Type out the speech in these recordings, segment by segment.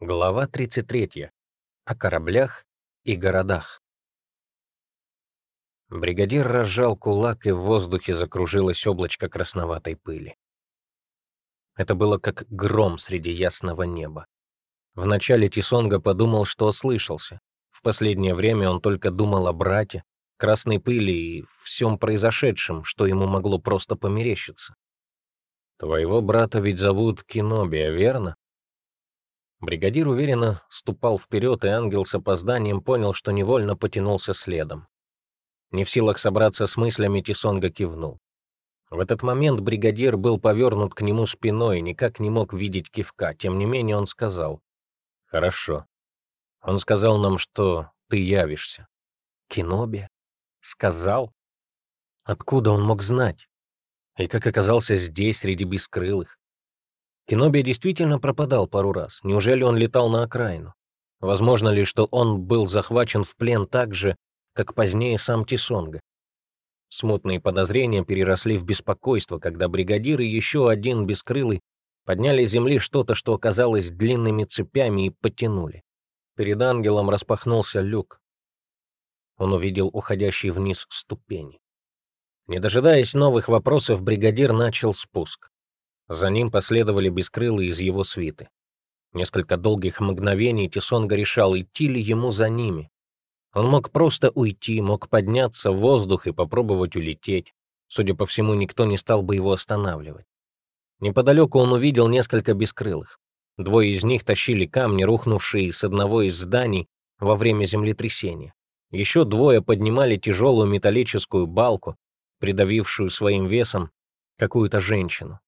Глава 33. О кораблях и городах. Бригадир разжал кулак, и в воздухе закружилось облачко красноватой пыли. Это было как гром среди ясного неба. Вначале Тисонга подумал, что ослышался. В последнее время он только думал о брате, красной пыли и всем произошедшем, что ему могло просто померещиться. «Твоего брата ведь зовут Кинобия, верно?» Бригадир уверенно ступал вперед, и ангел с опозданием понял, что невольно потянулся следом. Не в силах собраться с мыслями, Тисонга кивнул. В этот момент бригадир был повернут к нему спиной и никак не мог видеть кивка. Тем не менее он сказал, «Хорошо. Он сказал нам, что ты явишься». «Киноби?» «Сказал?» Откуда он мог знать? И как оказался здесь, среди бескрылых? Кеноби действительно пропадал пару раз. Неужели он летал на окраину? Возможно ли, что он был захвачен в плен так же, как позднее сам Тисонга? Смутные подозрения переросли в беспокойство, когда бригадир и еще один бескрылый подняли с земли что-то, что оказалось длинными цепями и потянули. Перед ангелом распахнулся люк. Он увидел уходящие вниз ступени. Не дожидаясь новых вопросов, бригадир начал спуск. За ним последовали бескрылые из его свиты. Несколько долгих мгновений Тисонга решал, идти ли ему за ними. Он мог просто уйти, мог подняться в воздух и попробовать улететь. Судя по всему, никто не стал бы его останавливать. Неподалеку он увидел несколько бескрылых. Двое из них тащили камни, рухнувшие с одного из зданий во время землетрясения. Еще двое поднимали тяжелую металлическую балку, придавившую своим весом какую-то женщину.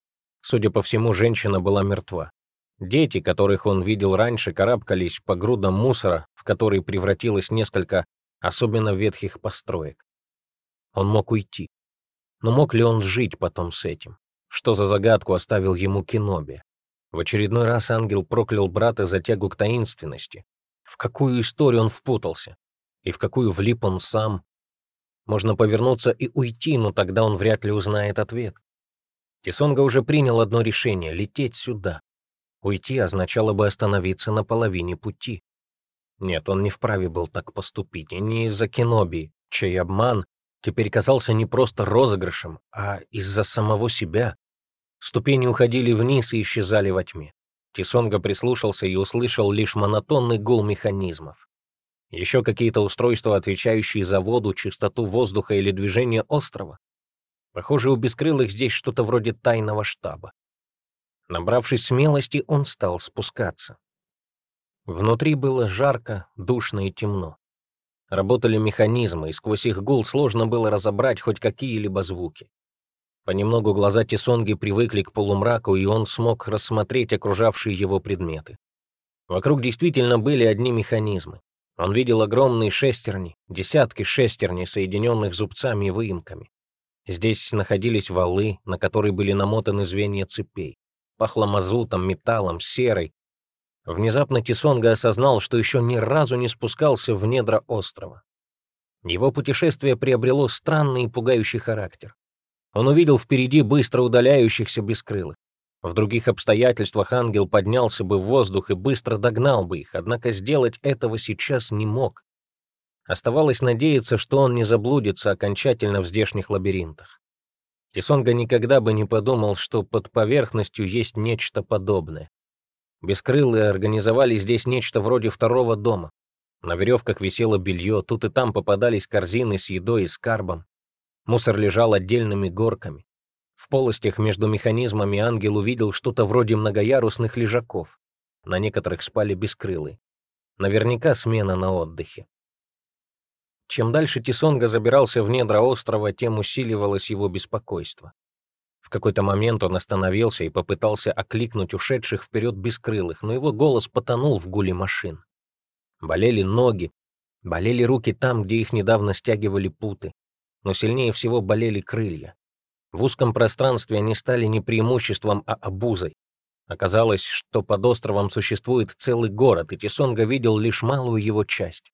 Судя по всему, женщина была мертва. Дети, которых он видел раньше, карабкались по грудам мусора, в который превратилось несколько особенно ветхих построек. Он мог уйти. Но мог ли он жить потом с этим? Что за загадку оставил ему Киноби? В очередной раз ангел проклял брата за тягу к таинственности. В какую историю он впутался? И в какую влип он сам? Можно повернуться и уйти, но тогда он вряд ли узнает ответ. Тисонга уже принял одно решение — лететь сюда. Уйти означало бы остановиться на половине пути. Нет, он не вправе был так поступить, и не из-за Кеноби, чей обман теперь казался не просто розыгрышем, а из-за самого себя. Ступени уходили вниз и исчезали во тьме. Тисонга прислушался и услышал лишь монотонный гул механизмов. Еще какие-то устройства, отвечающие за воду, чистоту воздуха или движение острова. Похоже, у бескрылых здесь что-то вроде тайного штаба. Набравшись смелости, он стал спускаться. Внутри было жарко, душно и темно. Работали механизмы, и сквозь их гул сложно было разобрать хоть какие-либо звуки. Понемногу глаза Тисонги привыкли к полумраку, и он смог рассмотреть окружавшие его предметы. Вокруг действительно были одни механизмы. Он видел огромные шестерни, десятки шестерней, соединенных зубцами и выемками. Здесь находились валы, на которые были намотаны звенья цепей. Пахло мазутом, металлом, серой. Внезапно Тисонга осознал, что еще ни разу не спускался в недра острова. Его путешествие приобрело странный и пугающий характер. Он увидел впереди быстро удаляющихся бескрылых. В других обстоятельствах ангел поднялся бы в воздух и быстро догнал бы их, однако сделать этого сейчас не мог. Оставалось надеяться, что он не заблудится окончательно в здешних лабиринтах. Тисонга никогда бы не подумал, что под поверхностью есть нечто подобное. Бескрылые организовали здесь нечто вроде второго дома. На веревках висело белье, тут и там попадались корзины с едой и скарбом. Мусор лежал отдельными горками. В полостях между механизмами ангел увидел что-то вроде многоярусных лежаков. На некоторых спали бескрылые. Наверняка смена на отдыхе. Чем дальше Тисонга забирался в недра острова, тем усиливалось его беспокойство. В какой-то момент он остановился и попытался окликнуть ушедших вперед бескрылых, но его голос потонул в гуле машин. Болели ноги, болели руки там, где их недавно стягивали путы, но сильнее всего болели крылья. В узком пространстве они стали не преимуществом, а обузой. Оказалось, что под островом существует целый город, и Тисонга видел лишь малую его часть.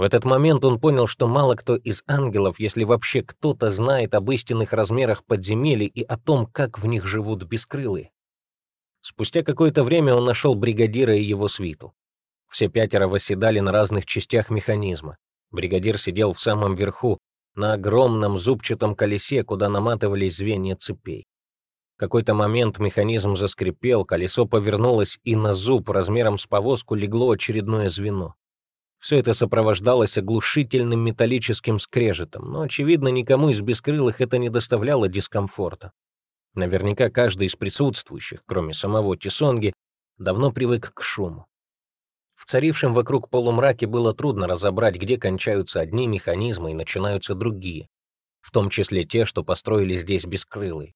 В этот момент он понял, что мало кто из ангелов, если вообще кто-то знает об истинных размерах подземелий и о том, как в них живут бескрылые. Спустя какое-то время он нашел бригадира и его свиту. Все пятеро восседали на разных частях механизма. Бригадир сидел в самом верху, на огромном зубчатом колесе, куда наматывались звенья цепей. В какой-то момент механизм заскрипел, колесо повернулось, и на зуб размером с повозку легло очередное звено. Все это сопровождалось оглушительным металлическим скрежетом, но, очевидно, никому из бескрылых это не доставляло дискомфорта. Наверняка каждый из присутствующих, кроме самого Тисонги, давно привык к шуму. В царившем вокруг полумраке было трудно разобрать, где кончаются одни механизмы и начинаются другие, в том числе те, что построили здесь бескрылые.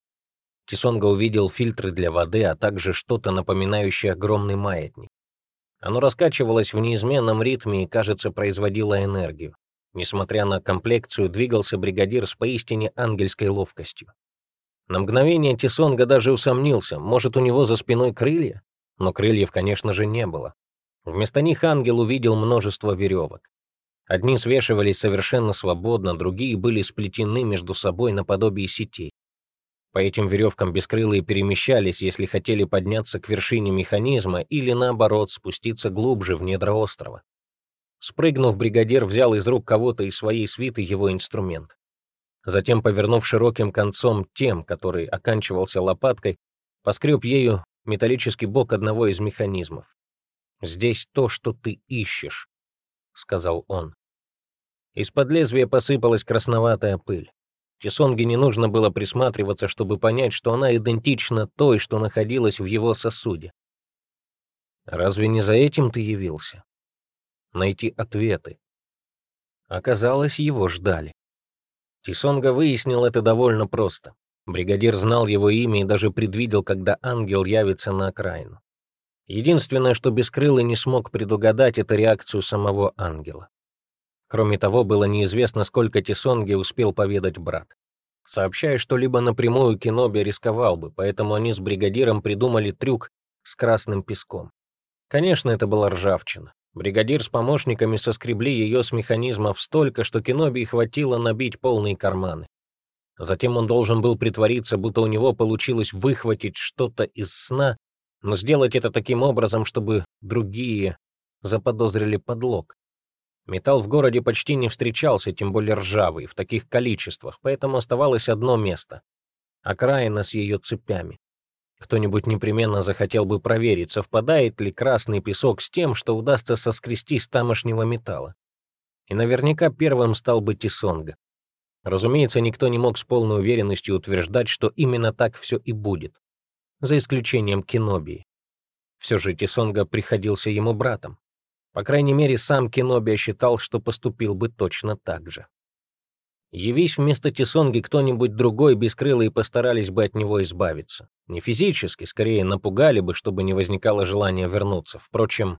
Тисонга увидел фильтры для воды, а также что-то напоминающее огромный маятник. Оно раскачивалось в неизменном ритме и, кажется, производило энергию. Несмотря на комплекцию, двигался бригадир с поистине ангельской ловкостью. На мгновение Тисонга даже усомнился, может, у него за спиной крылья? Но крыльев, конечно же, не было. Вместо них ангел увидел множество веревок. Одни свешивались совершенно свободно, другие были сплетены между собой наподобие сетей. По этим веревкам бескрылые перемещались, если хотели подняться к вершине механизма или, наоборот, спуститься глубже в недра острова. Спрыгнув, бригадир взял из рук кого-то из своей свиты его инструмент. Затем, повернув широким концом тем, который оканчивался лопаткой, поскреб ею металлический бок одного из механизмов. «Здесь то, что ты ищешь», — сказал он. Из-под лезвия посыпалась красноватая пыль. Тисонге не нужно было присматриваться, чтобы понять, что она идентична той, что находилась в его сосуде. Разве не за этим ты явился? Найти ответы. Оказалось, его ждали. Тисонга выяснил это довольно просто. Бригадир знал его имя и даже предвидел, когда ангел явится на окраину. Единственное, что Бескрылый не смог предугадать, это реакцию самого ангела. Кроме того, было неизвестно, сколько Тисонги успел поведать брат. Сообщая что-либо напрямую, Киноби рисковал бы, поэтому они с бригадиром придумали трюк с красным песком. Конечно, это была ржавчина. Бригадир с помощниками соскребли ее с механизмов столько, что Киноби хватило набить полные карманы. Затем он должен был притвориться, будто у него получилось выхватить что-то из сна, но сделать это таким образом, чтобы другие заподозрили подлог. Металл в городе почти не встречался, тем более ржавый, в таких количествах, поэтому оставалось одно место — окраина с ее цепями. Кто-нибудь непременно захотел бы проверить, совпадает ли красный песок с тем, что удастся соскрести с тамошнего металла. И наверняка первым стал бы Тисонга. Разумеется, никто не мог с полной уверенностью утверждать, что именно так все и будет, за исключением Кинобии. Все же Тисонга приходился ему братом. По крайней мере, сам Кенобия считал, что поступил бы точно так же. Явись вместо Тисонги кто-нибудь другой, бескрылые постарались бы от него избавиться. Не физически, скорее напугали бы, чтобы не возникало желания вернуться. Впрочем,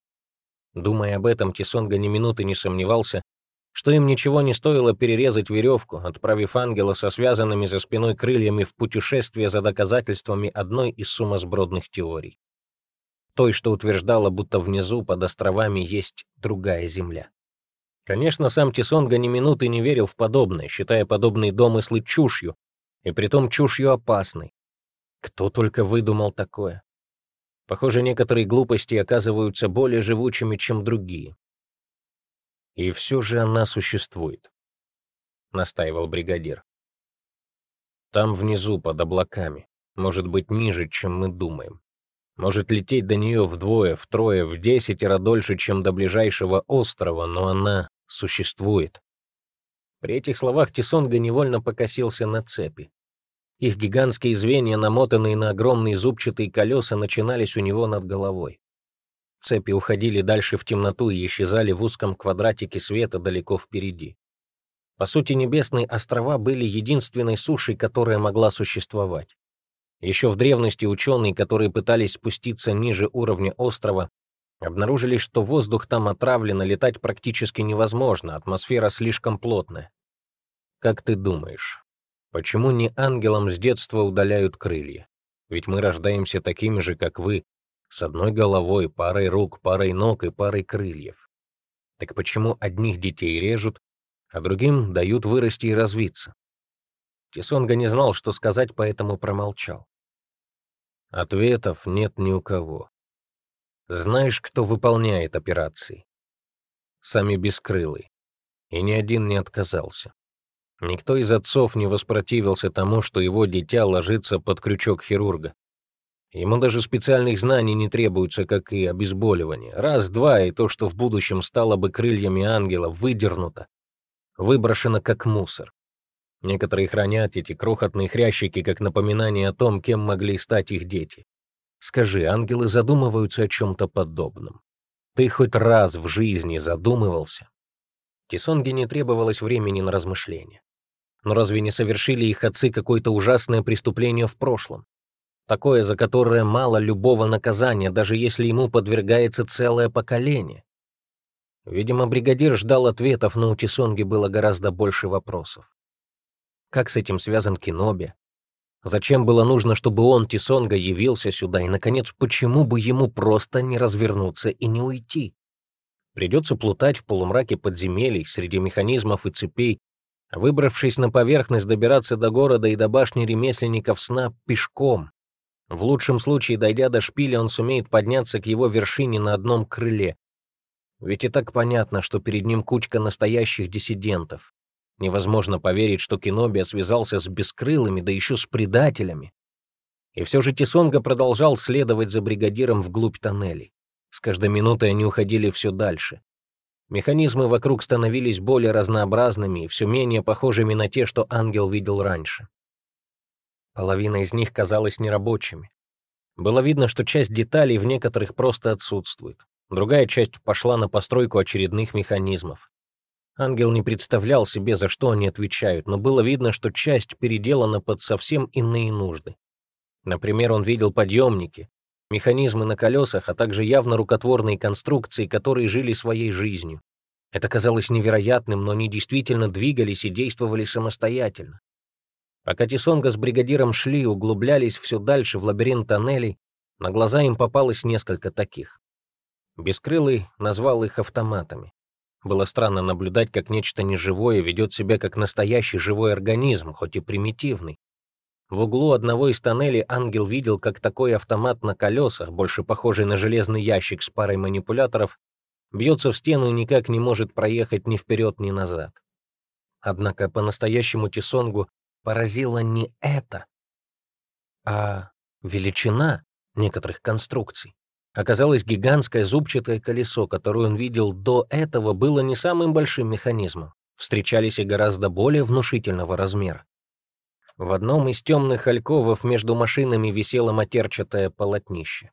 думая об этом, Тисонга ни минуты не сомневался, что им ничего не стоило перерезать веревку, отправив ангела со связанными за спиной крыльями в путешествие за доказательствами одной из сумасбродных теорий той, что утверждала, будто внизу под островами есть другая земля. Конечно, сам Тисонга ни минуты не верил в подобное, считая подобные домыслы чушью, и притом чушью опасной. Кто только выдумал такое. Похоже, некоторые глупости оказываются более живучими, чем другие. И все же она существует, — настаивал бригадир. Там внизу, под облаками, может быть ниже, чем мы думаем. Может лететь до нее вдвое, втрое, в десятеро дольше, чем до ближайшего острова, но она существует. При этих словах Тисонга невольно покосился на цепи. Их гигантские звенья, намотанные на огромные зубчатые колеса, начинались у него над головой. Цепи уходили дальше в темноту и исчезали в узком квадратике света далеко впереди. По сути, небесные острова были единственной сушей, которая могла существовать. Еще в древности ученые, которые пытались спуститься ниже уровня острова, обнаружили, что воздух там отравлен, и летать практически невозможно, атмосфера слишком плотная. Как ты думаешь, почему не ангелам с детства удаляют крылья? Ведь мы рождаемся такими же, как вы, с одной головой, парой рук, парой ног и парой крыльев. Так почему одних детей режут, а другим дают вырасти и развиться? Тисонга не знал, что сказать, поэтому промолчал. Ответов нет ни у кого. Знаешь, кто выполняет операции? Сами бескрылые. И ни один не отказался. Никто из отцов не воспротивился тому, что его дитя ложится под крючок хирурга. Ему даже специальных знаний не требуется, как и обезболивание. Раз-два, и то, что в будущем стало бы крыльями ангела, выдернуто, выброшено как мусор. Некоторые хранят эти крохотные хрящики как напоминание о том, кем могли стать их дети. Скажи, ангелы задумываются о чем-то подобном? Ты хоть раз в жизни задумывался? Тисонге не требовалось времени на размышления. Но разве не совершили их отцы какое-то ужасное преступление в прошлом? Такое, за которое мало любого наказания, даже если ему подвергается целое поколение. Видимо, бригадир ждал ответов, но у Тисонги было гораздо больше вопросов. Как с этим связан Киноби? Зачем было нужно, чтобы он, Тисонга, явился сюда? И, наконец, почему бы ему просто не развернуться и не уйти? Придется плутать в полумраке подземелий среди механизмов и цепей, выбравшись на поверхность, добираться до города и до башни ремесленников сна пешком. В лучшем случае, дойдя до шпиля, он сумеет подняться к его вершине на одном крыле. Ведь и так понятно, что перед ним кучка настоящих диссидентов. Невозможно поверить, что Кинобия связался с бескрылыми, да еще с предателями. И все же Тисонга продолжал следовать за бригадиром вглубь тоннелей. С каждой минутой они уходили все дальше. Механизмы вокруг становились более разнообразными и все менее похожими на те, что ангел видел раньше. Половина из них казалась нерабочими. Было видно, что часть деталей в некоторых просто отсутствует. Другая часть пошла на постройку очередных механизмов. Ангел не представлял себе, за что они отвечают, но было видно, что часть переделана под совсем иные нужды. Например, он видел подъемники, механизмы на колесах, а также явно рукотворные конструкции, которые жили своей жизнью. Это казалось невероятным, но они действительно двигались и действовали самостоятельно. Пока Тисонга с бригадиром шли, углублялись все дальше в лабиринт тоннелей, на глаза им попалось несколько таких. Бескрылый назвал их автоматами. Было странно наблюдать, как нечто неживое ведет себя как настоящий живой организм, хоть и примитивный. В углу одного из тоннелей ангел видел, как такой автомат на колесах, больше похожий на железный ящик с парой манипуляторов, бьется в стену и никак не может проехать ни вперед, ни назад. Однако по-настоящему Тисонгу поразило не это, а величина некоторых конструкций. Оказалось, гигантское зубчатое колесо, которое он видел до этого, было не самым большим механизмом. Встречались и гораздо более внушительного размера. В одном из темных альковов между машинами висело матерчатое полотнище.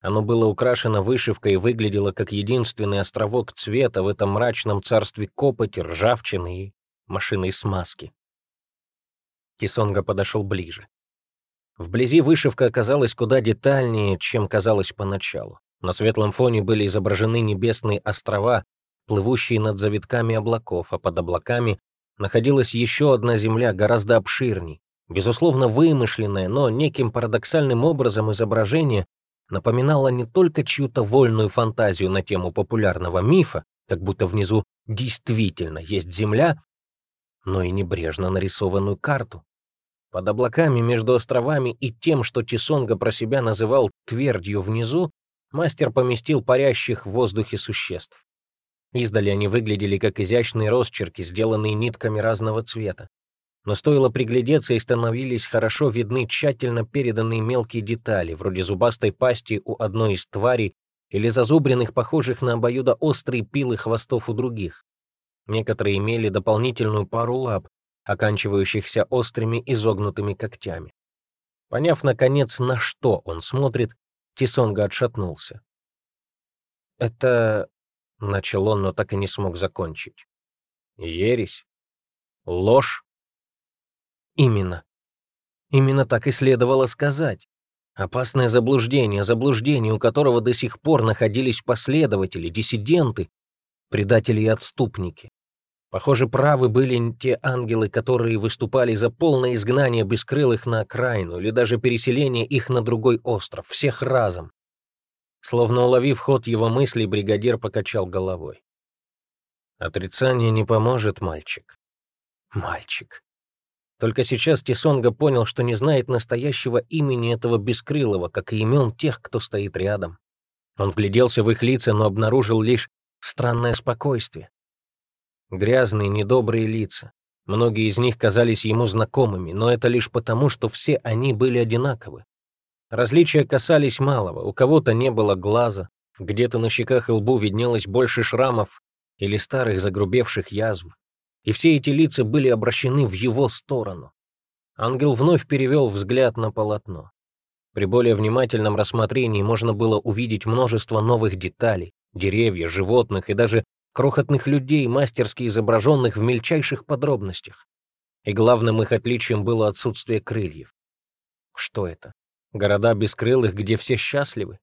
Оно было украшено вышивкой и выглядело как единственный островок цвета в этом мрачном царстве копоти, ржавчины и машинной смазки. Кисонга подошел ближе. Вблизи вышивка оказалась куда детальнее, чем казалось поначалу. На светлом фоне были изображены небесные острова, плывущие над завитками облаков, а под облаками находилась еще одна земля, гораздо обширней, безусловно вымышленная, но неким парадоксальным образом изображение напоминало не только чью-то вольную фантазию на тему популярного мифа, как будто внизу действительно есть земля, но и небрежно нарисованную карту. Под облаками между островами и тем, что Тисонга про себя называл «твердью внизу», мастер поместил парящих в воздухе существ. Издали они выглядели как изящные росчерки, сделанные нитками разного цвета. Но стоило приглядеться, и становились хорошо видны тщательно переданные мелкие детали, вроде зубастой пасти у одной из тварей или зазубренных, похожих на обоюдоострые пилы хвостов у других. Некоторые имели дополнительную пару лап, оканчивающихся острыми изогнутыми когтями. Поняв, наконец, на что он смотрит, Тисонга отшатнулся. «Это Начал он, но так и не смог закончить. Ересь? Ложь? Именно. Именно так и следовало сказать. Опасное заблуждение, заблуждение, у которого до сих пор находились последователи, диссиденты, предатели и отступники. Похоже, правы были те ангелы, которые выступали за полное изгнание бескрылых на окраину или даже переселение их на другой остров, всех разом. Словно уловив ход его мыслей, бригадир покачал головой. «Отрицание не поможет, мальчик». «Мальчик». Только сейчас Тисонга понял, что не знает настоящего имени этого Бескрылого, как и имен тех, кто стоит рядом. Он вгляделся в их лица, но обнаружил лишь странное спокойствие. Грязные, недобрые лица. Многие из них казались ему знакомыми, но это лишь потому, что все они были одинаковы. Различия касались малого, у кого-то не было глаза, где-то на щеках и лбу виднелось больше шрамов или старых загрубевших язв, и все эти лица были обращены в его сторону. Ангел вновь перевел взгляд на полотно. При более внимательном рассмотрении можно было увидеть множество новых деталей, деревья, животных и даже крохотных людей, мастерски изображенных в мельчайших подробностях. И главным их отличием было отсутствие крыльев. Что это? Города бескрылых, где все счастливы?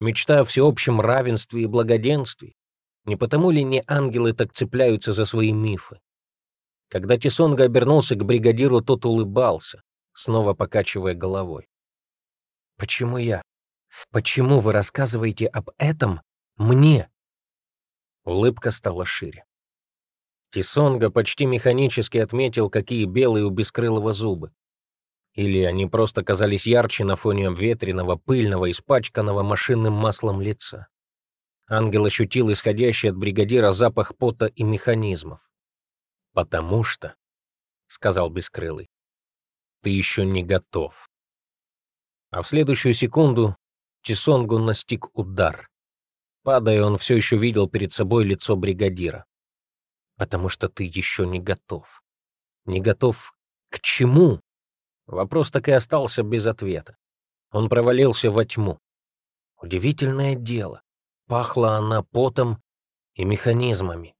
Мечта о всеобщем равенстве и благоденствии? Не потому ли не ангелы так цепляются за свои мифы? Когда Тисонга обернулся к бригадиру, тот улыбался, снова покачивая головой. «Почему я? Почему вы рассказываете об этом мне?» Улыбка стала шире. Тисонга почти механически отметил, какие белые у бескрылого зубы. Или они просто казались ярче на фоне обветренного, пыльного, испачканного машинным маслом лица. Ангел ощутил исходящий от бригадира запах пота и механизмов. «Потому что», — сказал Бескрылый, — «ты еще не готов». А в следующую секунду Тисонгу настиг удар. Падая, он все еще видел перед собой лицо бригадира. «Потому что ты еще не готов». «Не готов к чему?» Вопрос так и остался без ответа. Он провалился во тьму. Удивительное дело. Пахла она потом и механизмами.